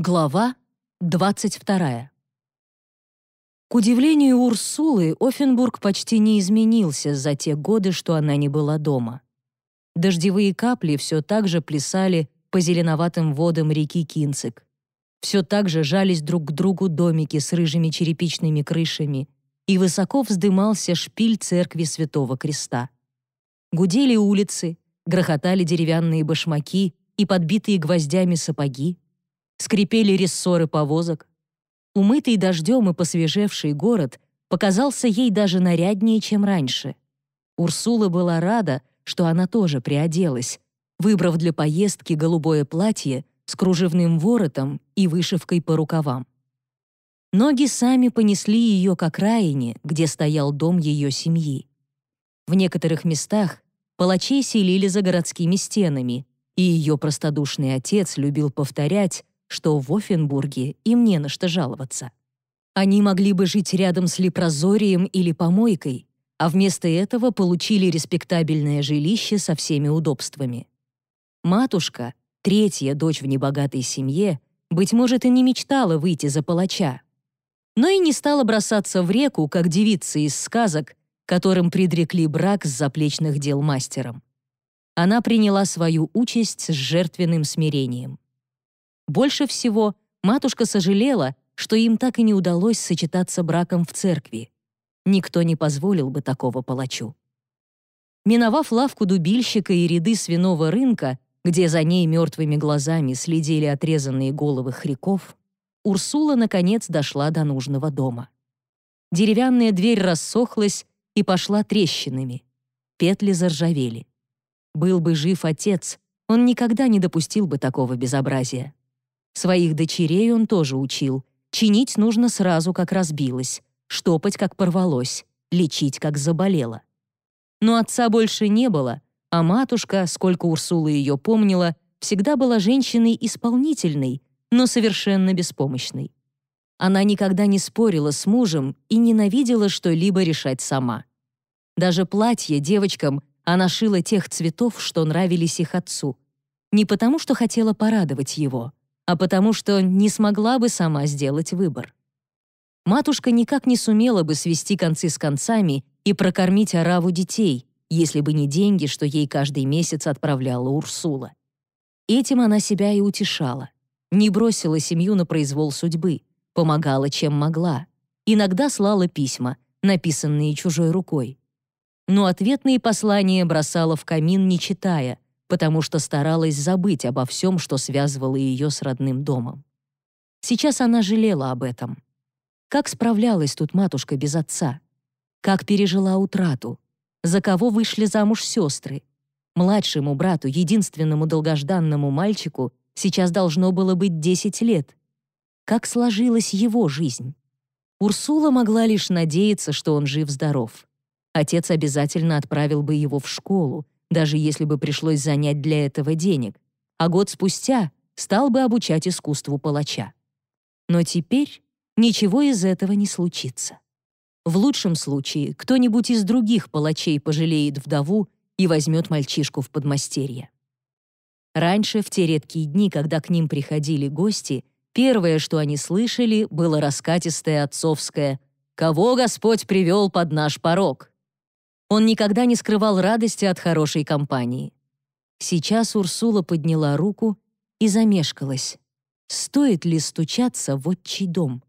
Глава 22. К удивлению Урсулы, Оффенбург почти не изменился за те годы, что она не была дома. Дождевые капли все так же плясали по зеленоватым водам реки Кинцик. Все так же жались друг к другу домики с рыжими черепичными крышами, и высоко вздымался шпиль церкви Святого Креста. Гудели улицы, грохотали деревянные башмаки и подбитые гвоздями сапоги, скрипели рессоры повозок. Умытый дождем и посвежевший город показался ей даже наряднее, чем раньше. Урсула была рада, что она тоже приоделась, выбрав для поездки голубое платье с кружевным воротом и вышивкой по рукавам. Ноги сами понесли ее к окраине, где стоял дом ее семьи. В некоторых местах палачей селили за городскими стенами, и ее простодушный отец любил повторять, что в Оффенбурге им не на что жаловаться. Они могли бы жить рядом с лепрозорием или помойкой, а вместо этого получили респектабельное жилище со всеми удобствами. Матушка, третья дочь в небогатой семье, быть может, и не мечтала выйти за палача. Но и не стала бросаться в реку, как девицы из сказок, которым предрекли брак с заплечных дел мастером. Она приняла свою участь с жертвенным смирением. Больше всего матушка сожалела, что им так и не удалось сочетаться браком в церкви. Никто не позволил бы такого палачу. Миновав лавку дубильщика и ряды свиного рынка, где за ней мертвыми глазами следили отрезанные головы хряков, Урсула, наконец, дошла до нужного дома. Деревянная дверь рассохлась и пошла трещинами. Петли заржавели. Был бы жив отец, он никогда не допустил бы такого безобразия. Своих дочерей он тоже учил. Чинить нужно сразу, как разбилось, штопать, как порвалось, лечить, как заболело. Но отца больше не было, а матушка, сколько Урсула ее помнила, всегда была женщиной исполнительной, но совершенно беспомощной. Она никогда не спорила с мужем и ненавидела что-либо решать сама. Даже платье девочкам она шила тех цветов, что нравились их отцу. Не потому, что хотела порадовать его, а потому что не смогла бы сама сделать выбор. Матушка никак не сумела бы свести концы с концами и прокормить ораву детей, если бы не деньги, что ей каждый месяц отправляла Урсула. Этим она себя и утешала. Не бросила семью на произвол судьбы, помогала, чем могла. Иногда слала письма, написанные чужой рукой. Но ответные послания бросала в камин, не читая, потому что старалась забыть обо всем, что связывало ее с родным домом. Сейчас она жалела об этом. Как справлялась тут матушка без отца? Как пережила утрату? За кого вышли замуж сестры? Младшему брату, единственному долгожданному мальчику, сейчас должно было быть 10 лет. Как сложилась его жизнь? Урсула могла лишь надеяться, что он жив-здоров. Отец обязательно отправил бы его в школу, даже если бы пришлось занять для этого денег, а год спустя стал бы обучать искусству палача. Но теперь ничего из этого не случится. В лучшем случае кто-нибудь из других палачей пожалеет вдову и возьмет мальчишку в подмастерье. Раньше, в те редкие дни, когда к ним приходили гости, первое, что они слышали, было раскатистое отцовское «Кого Господь привел под наш порог?» Он никогда не скрывал радости от хорошей компании. Сейчас Урсула подняла руку и замешкалась. Стоит ли стучаться в отчий дом?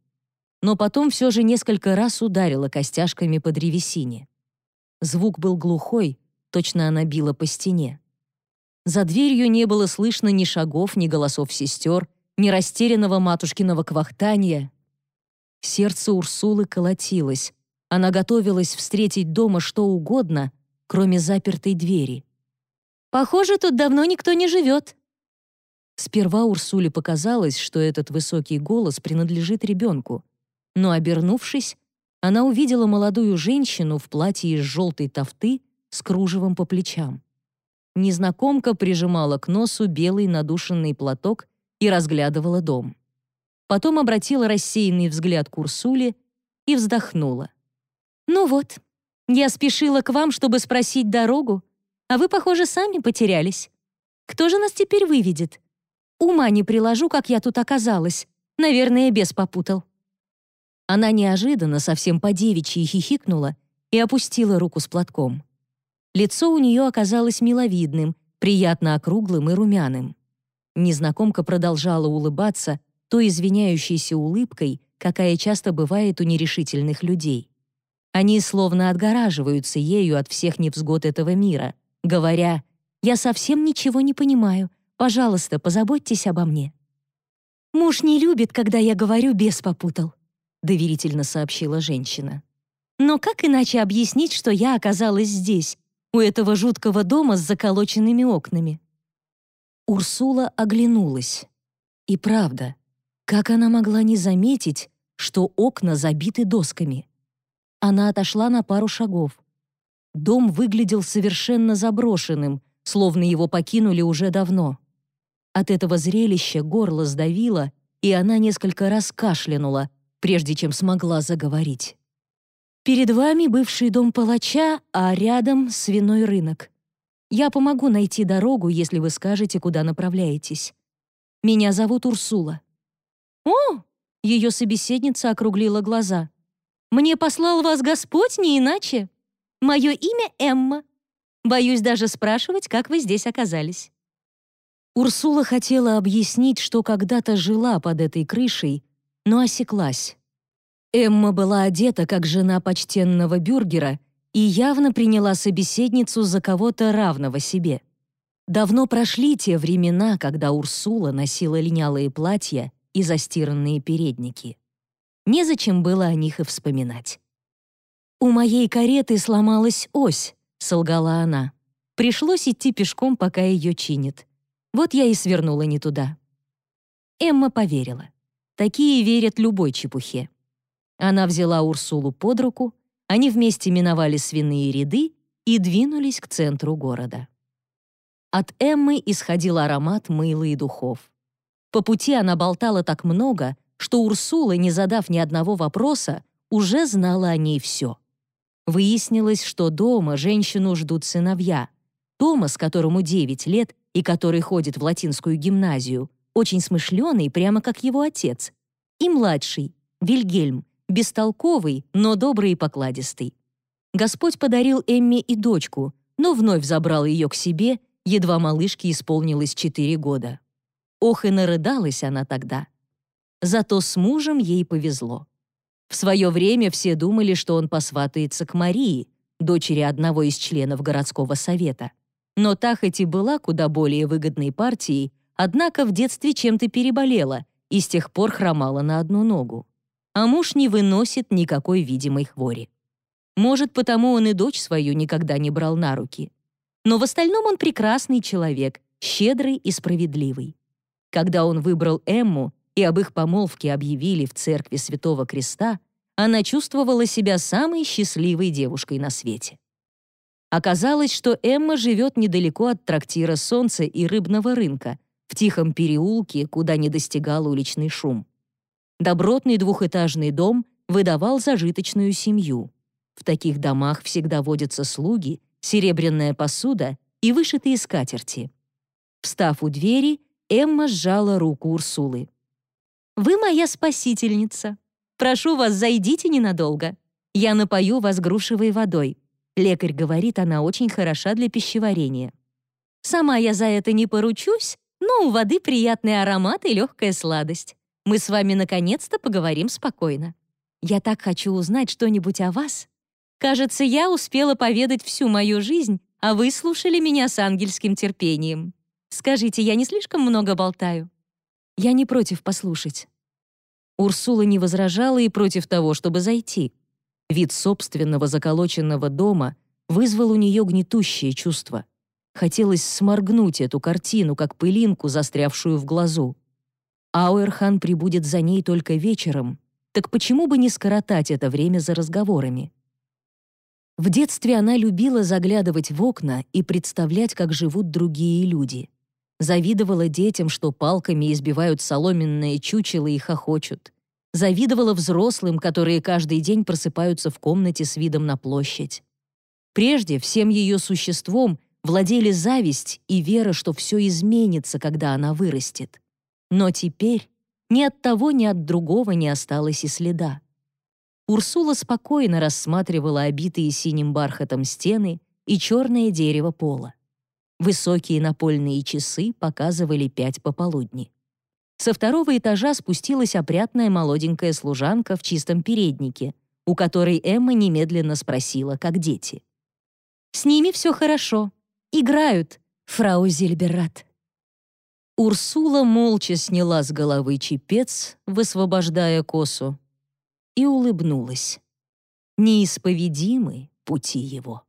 Но потом все же несколько раз ударила костяшками по древесине. Звук был глухой, точно она била по стене. За дверью не было слышно ни шагов, ни голосов сестер, ни растерянного матушкиного квахтания. Сердце Урсулы колотилось. Она готовилась встретить дома что угодно, кроме запертой двери. «Похоже, тут давно никто не живет». Сперва Урсуле показалось, что этот высокий голос принадлежит ребенку, но, обернувшись, она увидела молодую женщину в платье из желтой тофты с кружевом по плечам. Незнакомка прижимала к носу белый надушенный платок и разглядывала дом. Потом обратила рассеянный взгляд к Урсуле и вздохнула. «Ну вот, я спешила к вам, чтобы спросить дорогу, а вы, похоже, сами потерялись. Кто же нас теперь выведет? Ума не приложу, как я тут оказалась. Наверное, бес попутал». Она неожиданно совсем по-девичьи хихикнула и опустила руку с платком. Лицо у нее оказалось миловидным, приятно округлым и румяным. Незнакомка продолжала улыбаться той извиняющейся улыбкой, какая часто бывает у нерешительных людей. Они словно отгораживаются ею от всех невзгод этого мира, говоря «Я совсем ничего не понимаю, пожалуйста, позаботьтесь обо мне». «Муж не любит, когда я говорю «бес попутал», — доверительно сообщила женщина. «Но как иначе объяснить, что я оказалась здесь, у этого жуткого дома с заколоченными окнами?» Урсула оглянулась. И правда, как она могла не заметить, что окна забиты досками? Она отошла на пару шагов. Дом выглядел совершенно заброшенным, словно его покинули уже давно. От этого зрелища горло сдавило, и она несколько раз кашлянула, прежде чем смогла заговорить. «Перед вами бывший дом палача, а рядом свиной рынок. Я помогу найти дорогу, если вы скажете, куда направляетесь. Меня зовут Урсула». «О!» — ее собеседница округлила глаза. Мне послал вас Господь не иначе. Мое имя Эмма. Боюсь даже спрашивать, как вы здесь оказались». Урсула хотела объяснить, что когда-то жила под этой крышей, но осеклась. Эмма была одета как жена почтенного бюргера и явно приняла собеседницу за кого-то равного себе. Давно прошли те времена, когда Урсула носила линялые платья и застиранные передники. Незачем было о них и вспоминать. «У моей кареты сломалась ось», — солгала она. «Пришлось идти пешком, пока ее чинят. Вот я и свернула не туда». Эмма поверила. Такие верят любой чепухе. Она взяла Урсулу под руку, они вместе миновали свиные ряды и двинулись к центру города. От Эммы исходил аромат мыла и духов. По пути она болтала так много, что Урсула, не задав ни одного вопроса, уже знала о ней все. Выяснилось, что дома женщину ждут сыновья. Томас, которому 9 лет и который ходит в латинскую гимназию, очень смышленый, прямо как его отец. И младший, Вильгельм, бестолковый, но добрый и покладистый. Господь подарил Эмме и дочку, но вновь забрал ее к себе, едва малышке исполнилось 4 года. Ох и нарыдалась она тогда. Зато с мужем ей повезло. В свое время все думали, что он посватается к Марии, дочери одного из членов городского совета. Но та хоть и была куда более выгодной партией, однако в детстве чем-то переболела и с тех пор хромала на одну ногу. А муж не выносит никакой видимой хвори. Может, потому он и дочь свою никогда не брал на руки. Но в остальном он прекрасный человек, щедрый и справедливый. Когда он выбрал Эмму, и об их помолвке объявили в церкви Святого Креста, она чувствовала себя самой счастливой девушкой на свете. Оказалось, что Эмма живет недалеко от трактира «Солнце» и рыбного рынка, в тихом переулке, куда не достигал уличный шум. Добротный двухэтажный дом выдавал зажиточную семью. В таких домах всегда водятся слуги, серебряная посуда и вышитые скатерти. Встав у двери, Эмма сжала руку Урсулы. Вы моя спасительница. Прошу вас, зайдите ненадолго. Я напою вас грушевой водой. Лекарь говорит, она очень хороша для пищеварения. Сама я за это не поручусь, но у воды приятный аромат и легкая сладость. Мы с вами наконец-то поговорим спокойно. Я так хочу узнать что-нибудь о вас. Кажется, я успела поведать всю мою жизнь, а вы слушали меня с ангельским терпением. Скажите, я не слишком много болтаю? Я не против послушать. Урсула не возражала и против того, чтобы зайти. Вид собственного заколоченного дома вызвал у нее гнетущее чувство. Хотелось сморгнуть эту картину, как пылинку, застрявшую в глазу. Ауэрхан прибудет за ней только вечером, так почему бы не скоротать это время за разговорами? В детстве она любила заглядывать в окна и представлять, как живут другие люди завидовала детям, что палками избивают соломенные чучела и хохочут. Завидовала взрослым, которые каждый день просыпаются в комнате с видом на площадь. Прежде всем ее существом владели зависть и вера, что все изменится, когда она вырастет. Но теперь ни от того, ни от другого не осталось и следа. Урсула спокойно рассматривала обитые синим бархатом стены и черное дерево пола. Высокие напольные часы показывали пять пополудни. Со второго этажа спустилась опрятная молоденькая служанка в чистом переднике, у которой Эмма немедленно спросила, как дети. «С ними все хорошо. Играют, фрау Зильберат». Урсула молча сняла с головы чепец, высвобождая косу, и улыбнулась. Неисповедимы пути его.